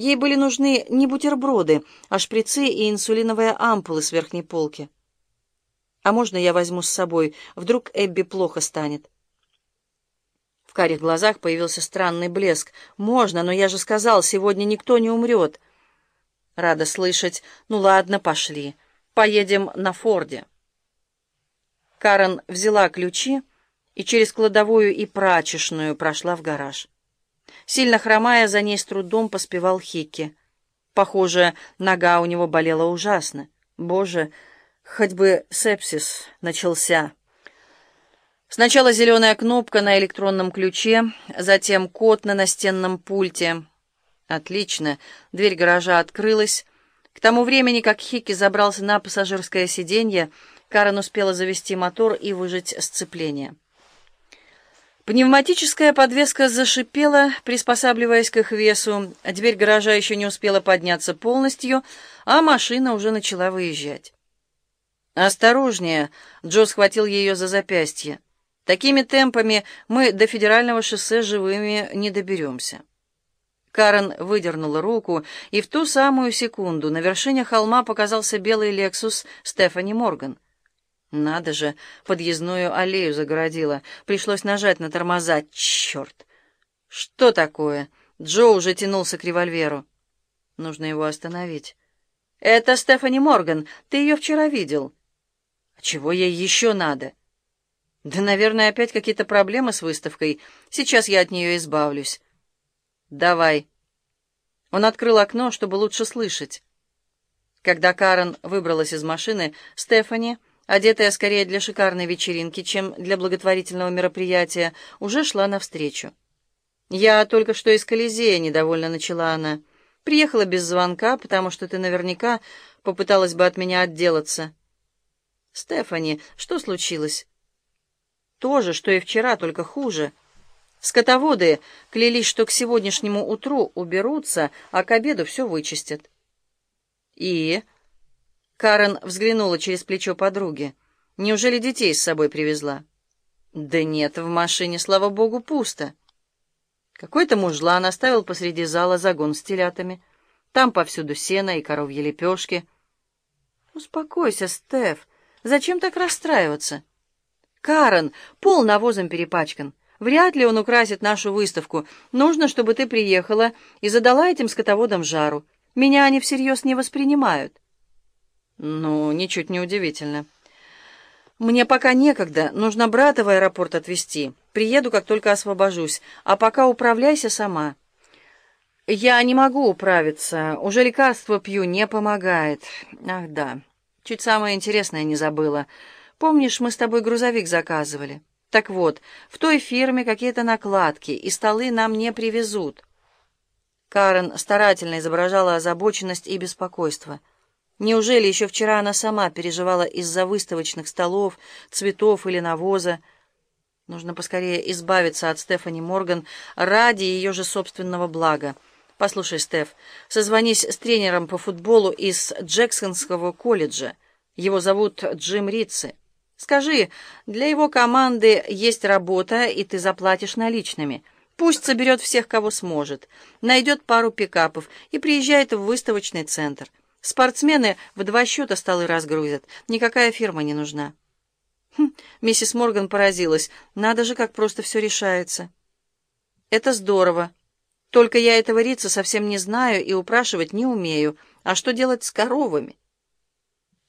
Ей были нужны не бутерброды, а шприцы и инсулиновые ампулы с верхней полки. «А можно я возьму с собой? Вдруг Эбби плохо станет?» В карих глазах появился странный блеск. «Можно, но я же сказал, сегодня никто не умрет». «Рада слышать. Ну ладно, пошли. Поедем на Форде». Карен взяла ключи и через кладовую и прачечную прошла в гараж. Сильно хромая, за ней с трудом поспевал Хикки. Похоже, нога у него болела ужасно. Боже, хоть бы сепсис начался. Сначала зеленая кнопка на электронном ключе, затем код на настенном пульте. Отлично, дверь гаража открылась. К тому времени, как Хикки забрался на пассажирское сиденье, Карен успела завести мотор и выжать сцепление. Пневматическая подвеска зашипела, приспосабливаясь к их весу, а дверь гаража еще не успела подняться полностью, а машина уже начала выезжать. «Осторожнее!» — Джо схватил ее за запястье. «Такими темпами мы до федерального шоссе живыми не доберемся». Карен выдернула руку, и в ту самую секунду на вершине холма показался белый «Лексус» Стефани Морган — надо же, подъездную аллею загородила. Пришлось нажать на тормоза. Черт! Что такое? Джо уже тянулся к револьверу. Нужно его остановить. Это Стефани Морган. Ты ее вчера видел. А чего ей еще надо? Да, наверное, опять какие-то проблемы с выставкой. Сейчас я от нее избавлюсь. Давай. Он открыл окно, чтобы лучше слышать. Когда Карен выбралась из машины, Стефани одетая скорее для шикарной вечеринки, чем для благотворительного мероприятия, уже шла навстречу. «Я только что из Колизея», — недовольно начала она. «Приехала без звонка, потому что ты наверняка попыталась бы от меня отделаться». «Стефани, что случилось?» «То же, что и вчера, только хуже». Скотоводы клялись, что к сегодняшнему утру уберутся, а к обеду все вычистят. «И?» Карен взглянула через плечо подруги. «Неужели детей с собой привезла?» «Да нет, в машине, слава богу, пусто». Какой-то мужлан оставил посреди зала загон с телятами. Там повсюду сено и коровьи лепешки. «Успокойся, Стеф. Зачем так расстраиваться?» «Карен, пол навозом перепачкан. Вряд ли он украсит нашу выставку. Нужно, чтобы ты приехала и задала этим скотоводам жару. Меня они всерьез не воспринимают». Ну, ничуть не удивительно. Мне пока некогда, нужно брата в аэропорт отвезти. Приеду, как только освобожусь, а пока управляйся сама. Я не могу управиться, уже лекарство пью, не помогает. Ах, да, чуть самое интересное не забыла. Помнишь, мы с тобой грузовик заказывали? Так вот, в той фирме какие-то накладки, и столы нам не привезут. Карен старательно изображала озабоченность и беспокойство. Неужели еще вчера она сама переживала из-за выставочных столов, цветов или навоза? Нужно поскорее избавиться от Стефани Морган ради ее же собственного блага. Послушай, Стеф, созвонись с тренером по футболу из Джексонского колледжа. Его зовут Джим Ритци. Скажи, для его команды есть работа, и ты заплатишь наличными. Пусть соберет всех, кого сможет, найдет пару пикапов и приезжает в выставочный центр. Спортсмены в два счета столы разгрузят. Никакая фирма не нужна. Хм, миссис Морган поразилась. Надо же, как просто все решается. Это здорово. Только я этого рица совсем не знаю и упрашивать не умею. А что делать с коровами?